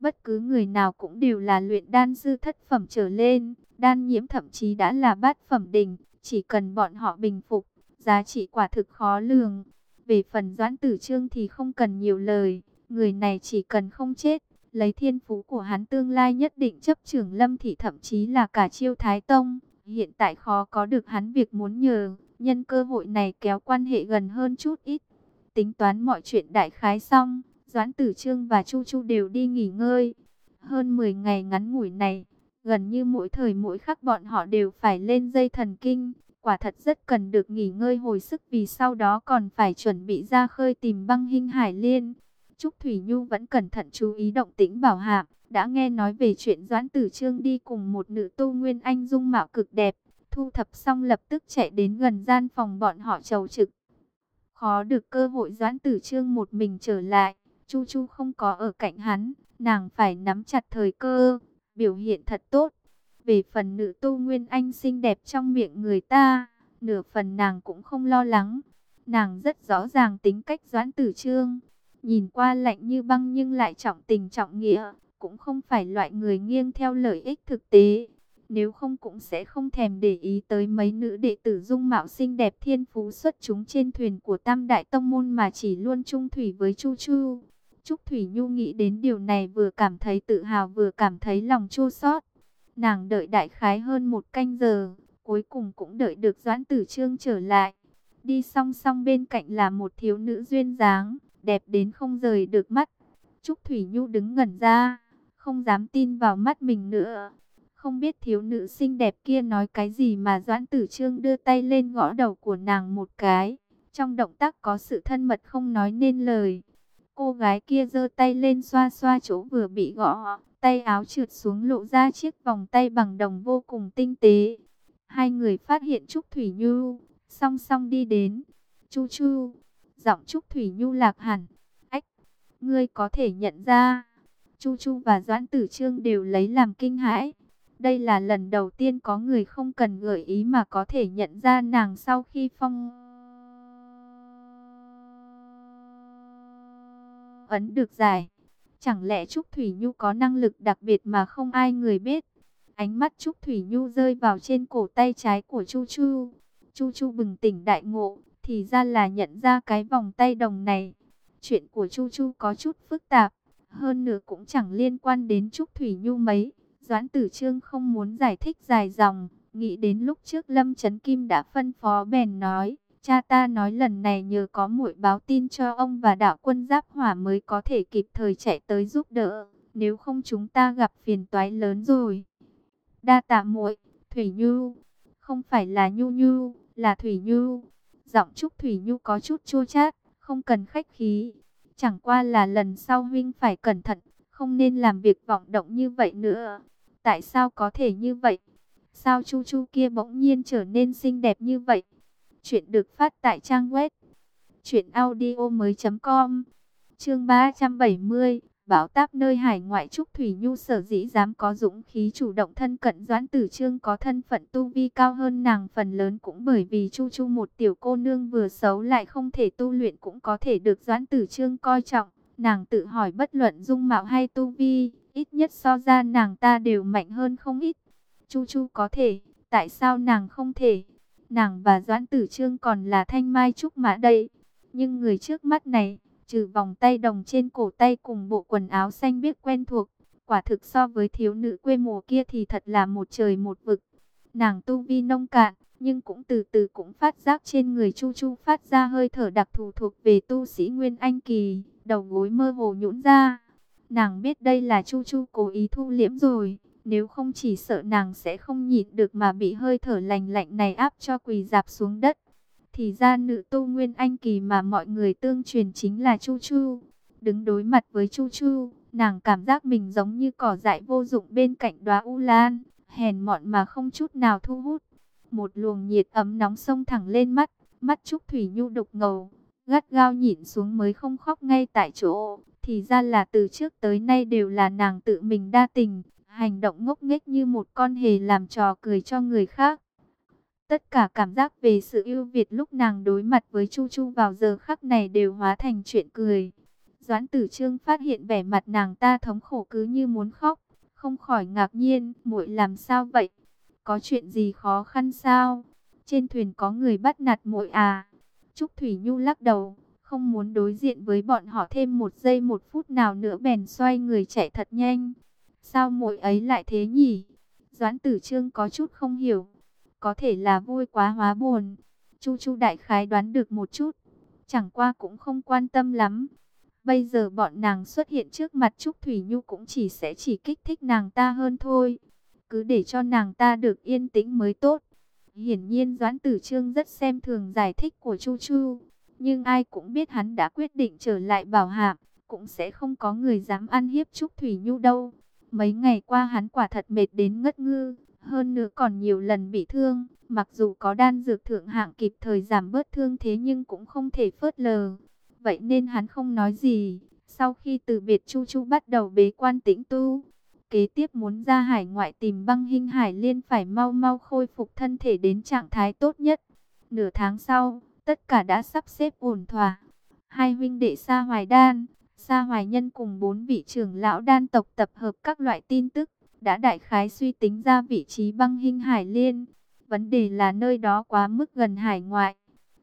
Bất cứ người nào cũng đều là luyện đan sư thất phẩm trở lên. Đan nhiễm thậm chí đã là bát phẩm đỉnh. Chỉ cần bọn họ bình phục, giá trị quả thực khó lường. Về phần doãn tử trương thì không cần nhiều lời. Người này chỉ cần không chết, lấy thiên phú của hắn tương lai nhất định chấp trưởng lâm thị thậm chí là cả chiêu thái tông. Hiện tại khó có được hắn việc muốn nhờ nhân cơ hội này kéo quan hệ gần hơn chút ít. Tính toán mọi chuyện đại khái xong, Doãn Tử Trương và Chu Chu đều đi nghỉ ngơi. Hơn 10 ngày ngắn ngủi này, gần như mỗi thời mỗi khắc bọn họ đều phải lên dây thần kinh. Quả thật rất cần được nghỉ ngơi hồi sức vì sau đó còn phải chuẩn bị ra khơi tìm băng hình hải liên. Trúc Thủy Nhu vẫn cẩn thận chú ý động tĩnh bảo hạm, đã nghe nói về chuyện Doãn Tử Trương đi cùng một nữ tu nguyên anh dung mạo cực đẹp. Thu thập xong lập tức chạy đến gần gian phòng bọn họ chầu trực. Khó được cơ hội doãn tử trương một mình trở lại. Chu Chu không có ở cạnh hắn, nàng phải nắm chặt thời cơ. biểu hiện thật tốt. Về phần nữ tu Nguyên Anh xinh đẹp trong miệng người ta, nửa phần nàng cũng không lo lắng. Nàng rất rõ ràng tính cách Doãn Tử Trương, nhìn qua lạnh như băng nhưng lại trọng tình trọng nghĩa, cũng không phải loại người nghiêng theo lợi ích thực tế. Nếu không cũng sẽ không thèm để ý tới mấy nữ đệ tử dung mạo xinh đẹp thiên phú xuất chúng trên thuyền của Tam Đại Tông Môn mà chỉ luôn trung thủy với Chu Chu. Trúc Thủy Nhu nghĩ đến điều này vừa cảm thấy tự hào vừa cảm thấy lòng chua xót. Nàng đợi đại khái hơn một canh giờ, cuối cùng cũng đợi được Doãn Tử Trương trở lại. Đi song song bên cạnh là một thiếu nữ duyên dáng, đẹp đến không rời được mắt. Trúc Thủy Nhu đứng ngẩn ra, không dám tin vào mắt mình nữa. Không biết thiếu nữ xinh đẹp kia nói cái gì mà Doãn Tử Trương đưa tay lên gõ đầu của nàng một cái. Trong động tác có sự thân mật không nói nên lời. Cô gái kia giơ tay lên xoa xoa chỗ vừa bị gõ, tay áo trượt xuống lộ ra chiếc vòng tay bằng đồng vô cùng tinh tế. Hai người phát hiện Trúc Thủy Nhu, song song đi đến. Chu chu, giọng Trúc Thủy Nhu lạc hẳn. Ách, ngươi có thể nhận ra. Chu chu và Doãn Tử Trương đều lấy làm kinh hãi. Đây là lần đầu tiên có người không cần gợi ý mà có thể nhận ra nàng sau khi phong... Ấn được giải. Chẳng lẽ Trúc Thủy Nhu có năng lực đặc biệt mà không ai người biết? Ánh mắt Trúc Thủy Nhu rơi vào trên cổ tay trái của Chu Chu. Chu Chu bừng tỉnh đại ngộ, thì ra là nhận ra cái vòng tay đồng này. Chuyện của Chu Chu có chút phức tạp, hơn nữa cũng chẳng liên quan đến Trúc Thủy Nhu mấy. Doãn Tử Trương không muốn giải thích dài dòng, nghĩ đến lúc trước Lâm Trấn Kim đã phân phó bèn nói, cha ta nói lần này nhờ có muội báo tin cho ông và đạo quân giáp hỏa mới có thể kịp thời chạy tới giúp đỡ, nếu không chúng ta gặp phiền toái lớn rồi. Đa tạ muội, Thủy Nhu, không phải là Nhu Nhu, là Thủy Nhu. Giọng Trúc Thủy Nhu có chút chua chát, không cần khách khí. Chẳng qua là lần sau huynh phải cẩn thận, không nên làm việc vọng động như vậy nữa. Tại sao có thể như vậy? Sao Chu Chu kia bỗng nhiên trở nên xinh đẹp như vậy? Chuyện được phát tại trang web truyệnaudiomoi.com. Chương 370, Bảo táp nơi hải ngoại Trúc Thủy Nhu sở dĩ dám có dũng khí chủ động thân cận Doãn Tử Trương có thân phận tu vi cao hơn nàng phần lớn cũng bởi vì Chu Chu một tiểu cô nương vừa xấu lại không thể tu luyện cũng có thể được Doãn Tử Trương coi trọng. Nàng tự hỏi bất luận dung mạo hay tu vi, ít nhất so ra nàng ta đều mạnh hơn không ít. Chu Chu có thể, tại sao nàng không thể? Nàng và Doãn Tử Trương còn là thanh mai trúc mã đây. Nhưng người trước mắt này, trừ vòng tay đồng trên cổ tay cùng bộ quần áo xanh biết quen thuộc, quả thực so với thiếu nữ quê mùa kia thì thật là một trời một vực. Nàng tu vi nông cạn, nhưng cũng từ từ cũng phát giác trên người Chu Chu phát ra hơi thở đặc thù thuộc về tu sĩ Nguyên Anh Kỳ, đầu gối mơ hồ nhũn ra. Nàng biết đây là Chu Chu cố ý thu liễm rồi, nếu không chỉ sợ nàng sẽ không nhịn được mà bị hơi thở lành lạnh này áp cho quỳ dạp xuống đất. Thì ra nữ tu Nguyên Anh Kỳ mà mọi người tương truyền chính là Chu Chu. Đứng đối mặt với Chu Chu, nàng cảm giác mình giống như cỏ dại vô dụng bên cạnh đóa u lan, hèn mọn mà không chút nào thu hút. Một luồng nhiệt ấm nóng sông thẳng lên mắt, mắt Trúc Thủy Nhu đục ngầu, gắt gao nhìn xuống mới không khóc ngay tại chỗ. Thì ra là từ trước tới nay đều là nàng tự mình đa tình, hành động ngốc nghếch như một con hề làm trò cười cho người khác. Tất cả cảm giác về sự ưu việt lúc nàng đối mặt với Chu Chu vào giờ khắc này đều hóa thành chuyện cười. Doãn tử trương phát hiện vẻ mặt nàng ta thống khổ cứ như muốn khóc, không khỏi ngạc nhiên, muội làm sao vậy? Có chuyện gì khó khăn sao? Trên thuyền có người bắt nạt muội à? Trúc Thủy Nhu lắc đầu, không muốn đối diện với bọn họ thêm một giây một phút nào nữa bèn xoay người chạy thật nhanh. Sao muội ấy lại thế nhỉ? Doãn tử trương có chút không hiểu. Có thể là vui quá hóa buồn. Chu chu đại khái đoán được một chút. Chẳng qua cũng không quan tâm lắm. Bây giờ bọn nàng xuất hiện trước mặt Trúc Thủy Nhu cũng chỉ sẽ chỉ kích thích nàng ta hơn thôi. Cứ để cho nàng ta được yên tĩnh mới tốt. Hiển nhiên Doãn Tử Trương rất xem thường giải thích của Chu Chu. Nhưng ai cũng biết hắn đã quyết định trở lại bảo hạm. Cũng sẽ không có người dám ăn hiếp Trúc Thủy Nhu đâu. Mấy ngày qua hắn quả thật mệt đến ngất ngư, hơn nữa còn nhiều lần bị thương. Mặc dù có đan dược thượng hạng kịp thời giảm bớt thương thế nhưng cũng không thể phớt lờ. Vậy nên hắn không nói gì. Sau khi từ biệt Chu Chu bắt đầu bế quan tĩnh tu, kế tiếp muốn ra hải ngoại tìm băng hình hải liên phải mau mau khôi phục thân thể đến trạng thái tốt nhất. Nửa tháng sau, tất cả đã sắp xếp ổn thỏa. Hai huynh đệ Sa Hoài Đan, Sa Hoài Nhân cùng bốn vị trưởng lão đan tộc tập hợp các loại tin tức, đã đại khái suy tính ra vị trí băng hình hải liên. Vấn đề là nơi đó quá mức gần hải ngoại.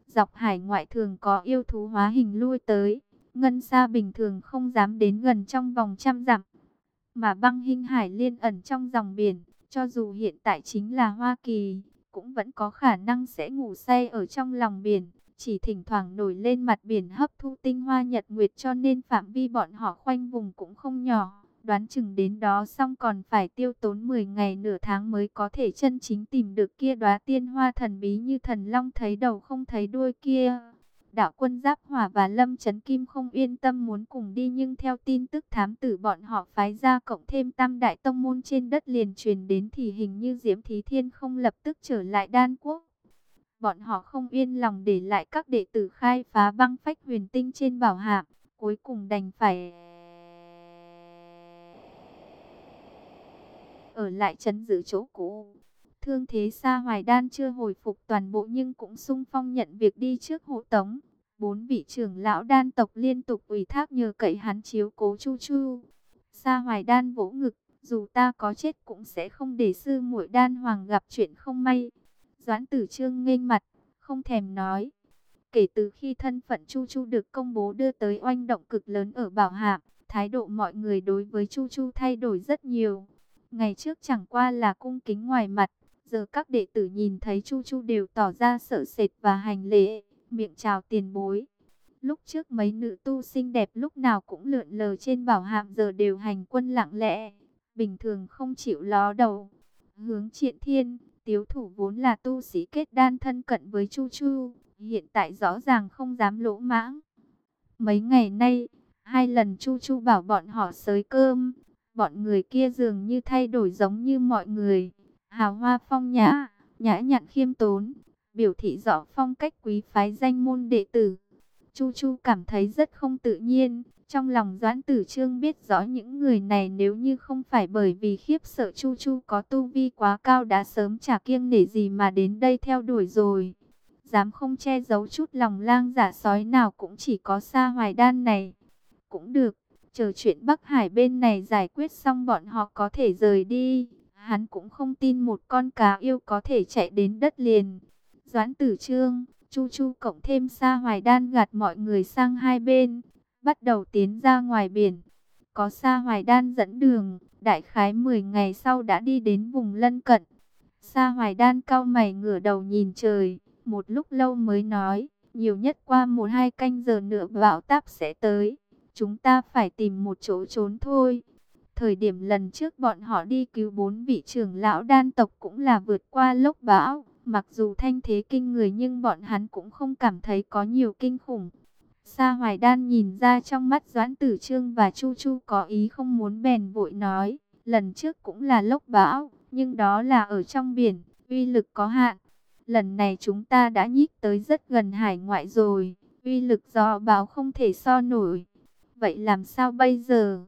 Dọc hải ngoại thường có yêu thú hóa hình lui tới. Ngân xa bình thường không dám đến gần trong vòng trăm dặm. Mà băng hình hải liên ẩn trong dòng biển, cho dù hiện tại chính là Hoa Kỳ, cũng vẫn có khả năng sẽ ngủ say ở trong lòng biển. Chỉ thỉnh thoảng nổi lên mặt biển hấp thu tinh hoa nhật nguyệt cho nên phạm vi bọn họ khoanh vùng cũng không nhỏ. Đoán chừng đến đó xong còn phải tiêu tốn 10 ngày nửa tháng mới có thể chân chính tìm được kia đóa tiên hoa thần bí như thần long thấy đầu không thấy đuôi kia. Đạo quân Giáp hòa và Lâm Trấn Kim không yên tâm muốn cùng đi nhưng theo tin tức thám tử bọn họ phái ra cộng thêm tam đại tông môn trên đất liền truyền đến thì hình như Diễm Thí Thiên không lập tức trở lại đan quốc. Bọn họ không yên lòng để lại các đệ tử khai phá băng phách huyền tinh trên bảo hạm, cuối cùng đành phải... ở lại chấn giữ chỗ cũ. Thương thế Sa Hoài Đan chưa hồi phục toàn bộ nhưng cũng sung phong nhận việc đi trước hộ tống. Bốn vị trưởng lão đan tộc liên tục ủy thác nhờ cậy hắn chiếu cố Chu Chu. Sa Hoài Đan vỗ ngực, dù ta có chết cũng sẽ không để sư muội đan hoàng gặp chuyện không may. Doãn tử trương nghênh mặt, không thèm nói. Kể từ khi thân phận Chu Chu được công bố đưa tới oanh động cực lớn ở Bảo Hạm, thái độ mọi người đối với Chu Chu thay đổi rất nhiều. Ngày trước chẳng qua là cung kính ngoài mặt, giờ các đệ tử nhìn thấy Chu Chu đều tỏ ra sợ sệt và hành lễ, miệng chào tiền bối. Lúc trước mấy nữ tu xinh đẹp lúc nào cũng lượn lờ trên bảo hàm giờ đều hành quân lặng lẽ, bình thường không chịu ló đầu. Hướng triện thiên, tiếu thủ vốn là tu sĩ kết đan thân cận với Chu Chu, hiện tại rõ ràng không dám lỗ mãng. Mấy ngày nay, hai lần Chu Chu bảo bọn họ sới cơm, Bọn người kia dường như thay đổi giống như mọi người. Hào hoa phong nhã, nhã nhặn khiêm tốn, biểu thị rõ phong cách quý phái danh môn đệ tử. Chu Chu cảm thấy rất không tự nhiên. Trong lòng Doãn Tử Trương biết rõ những người này nếu như không phải bởi vì khiếp sợ Chu Chu có tu vi quá cao đã sớm chả kiêng nể gì mà đến đây theo đuổi rồi. Dám không che giấu chút lòng lang giả sói nào cũng chỉ có xa hoài đan này. Cũng được, Chờ chuyện Bắc Hải bên này giải quyết xong bọn họ có thể rời đi. Hắn cũng không tin một con cá yêu có thể chạy đến đất liền. Doãn tử trương, chu chu cộng thêm xa hoài đan gạt mọi người sang hai bên. Bắt đầu tiến ra ngoài biển. Có xa hoài đan dẫn đường, đại khái 10 ngày sau đã đi đến vùng lân cận. Sa hoài đan cao mày ngửa đầu nhìn trời, một lúc lâu mới nói, nhiều nhất qua một hai canh giờ nữa bão táp sẽ tới. Chúng ta phải tìm một chỗ trốn thôi. Thời điểm lần trước bọn họ đi cứu bốn vị trưởng lão đan tộc cũng là vượt qua lốc bão. Mặc dù thanh thế kinh người nhưng bọn hắn cũng không cảm thấy có nhiều kinh khủng. Sa Hoài Đan nhìn ra trong mắt Doãn Tử Trương và Chu Chu có ý không muốn bèn vội nói. Lần trước cũng là lốc bão, nhưng đó là ở trong biển, uy lực có hạn. Lần này chúng ta đã nhích tới rất gần hải ngoại rồi, uy lực do bão không thể so nổi. Vậy làm sao bây giờ?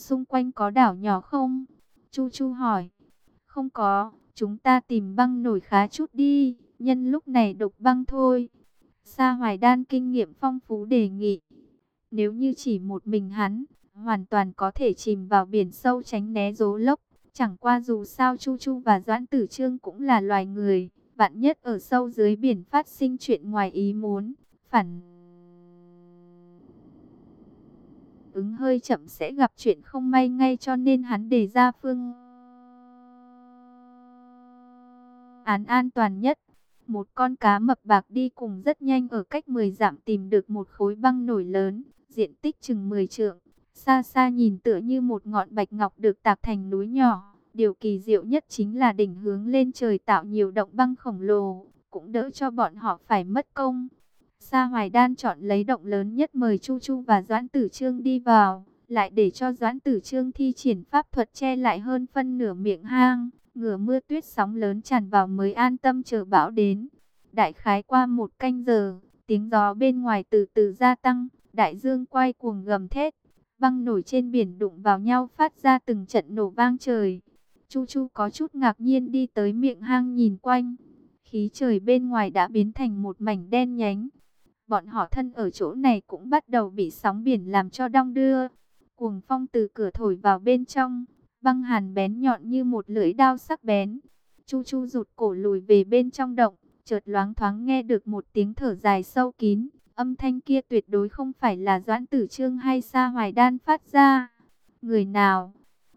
Xung quanh có đảo nhỏ không? Chu Chu hỏi. Không có, chúng ta tìm băng nổi khá chút đi, nhân lúc này đục băng thôi. Sa Hoài Đan kinh nghiệm phong phú đề nghị. Nếu như chỉ một mình hắn, hoàn toàn có thể chìm vào biển sâu tránh né dố lốc. Chẳng qua dù sao Chu Chu và Doãn Tử Trương cũng là loài người, vạn nhất ở sâu dưới biển phát sinh chuyện ngoài ý muốn, phản ứng hơi chậm sẽ gặp chuyện không may ngay cho nên hắn đề ra phương án an toàn nhất. Một con cá mập bạc đi cùng rất nhanh ở cách 10 dặm tìm được một khối băng nổi lớn, diện tích chừng 10 trượng. Xa xa nhìn tựa như một ngọn bạch ngọc được tạc thành núi nhỏ. Điều kỳ diệu nhất chính là đỉnh hướng lên trời tạo nhiều động băng khổng lồ, cũng đỡ cho bọn họ phải mất công. Sa Hoài Đan chọn lấy động lớn nhất mời Chu Chu và Doãn Tử Trương đi vào, lại để cho Doãn Tử Trương thi triển pháp thuật che lại hơn phân nửa miệng hang, ngừa mưa tuyết sóng lớn tràn vào mới an tâm chờ bão đến. Đại khái qua một canh giờ, tiếng gió bên ngoài từ từ gia tăng, đại dương quay cuồng gầm thét, băng nổi trên biển đụng vào nhau phát ra từng trận nổ vang trời. Chu Chu có chút ngạc nhiên đi tới miệng hang nhìn quanh. Khí trời bên ngoài đã biến thành một mảnh đen nhánh. Bọn họ thân ở chỗ này cũng bắt đầu bị sóng biển làm cho đong đưa. Cuồng phong từ cửa thổi vào bên trong, băng hàn bén nhọn như một lưỡi đao sắc bén. Chu Chu rụt cổ lùi về bên trong động, chợt loáng thoáng nghe được một tiếng thở dài sâu kín. Âm thanh kia tuyệt đối không phải là Doãn Tử Trương hay Sa Hoài Đan phát ra. Người nào?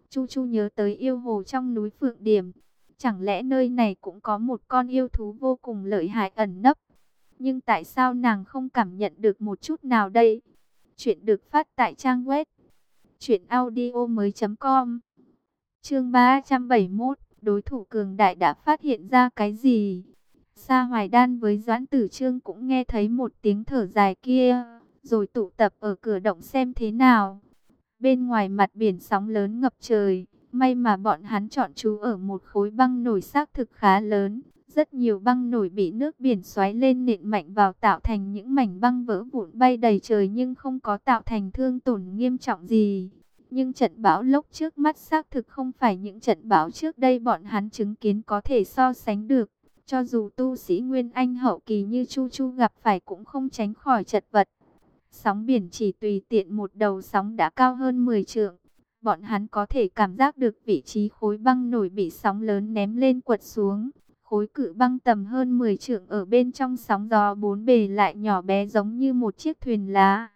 Chu Chu nhớ tới yêu hồ trong núi Phượng Điểm. Chẳng lẽ nơi này cũng có một con yêu thú vô cùng lợi hại ẩn nấp? Nhưng tại sao nàng không cảm nhận được một chút nào đây? Chuyện được phát tại trang web truyệnaudiomoi.com. Chương 371, đối thủ cường đại đã phát hiện ra cái gì? Sa Hoài Đan với Doãn Tử Trương cũng nghe thấy một tiếng thở dài kia, rồi tụ tập ở cửa động xem thế nào. Bên ngoài mặt biển sóng lớn ngập trời, may mà bọn hắn chọn trú ở một khối băng nổi xác thực khá lớn. Rất nhiều băng nổi bị nước biển xoáy lên nện mạnh vào tạo thành những mảnh băng vỡ vụn bay đầy trời nhưng không có tạo thành thương tổn nghiêm trọng gì. Nhưng trận bão lốc trước mắt xác thực không phải những trận bão trước đây bọn hắn chứng kiến có thể so sánh được. Cho dù tu sĩ Nguyên Anh hậu kỳ như Chu Chu gặp phải cũng không tránh khỏi chật vật. Sóng biển chỉ tùy tiện một đầu sóng đã cao hơn 10 trượng. Bọn hắn có thể cảm giác được vị trí khối băng nổi bị sóng lớn ném lên quật xuống. Khối cự băng tầm hơn 10 trượng ở bên trong sóng gió bốn bề lại nhỏ bé giống như một chiếc thuyền lá.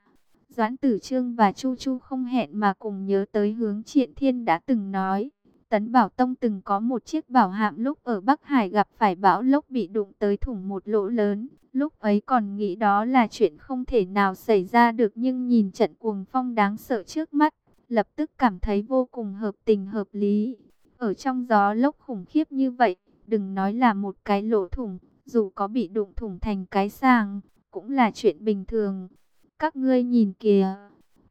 Doãn Tử Trương và Chu Chu không hẹn mà cùng nhớ tới hướng Triện Thiên đã từng nói. Tấn Bảo Tông từng có một chiếc bảo hạm lúc ở Bắc Hải gặp phải bão lốc bị đụng tới thủng một lỗ lớn. Lúc ấy còn nghĩ đó là chuyện không thể nào xảy ra được nhưng nhìn trận cuồng phong đáng sợ trước mắt, lập tức cảm thấy vô cùng hợp tình hợp lý. Ở trong gió lốc khủng khiếp như vậy, đừng nói là một cái lỗ thủng, dù có bị đụng thủng thành cái sàng, cũng là chuyện bình thường. Các ngươi nhìn kìa.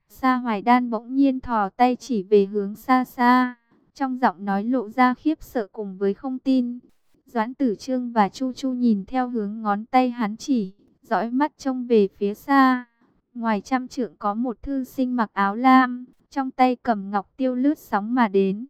Sa Hoài Đan bỗng nhiên thò tay chỉ về hướng xa xa, trong giọng nói lộ ra khiếp sợ cùng với không tin. Doãn Tử Trương và Chu Chu nhìn theo hướng ngón tay hắn chỉ, dõi mắt trông về phía xa. Ngoài trăm trượng có một thư sinh mặc áo lam, trong tay cầm ngọc tiêu lướt sóng mà đến.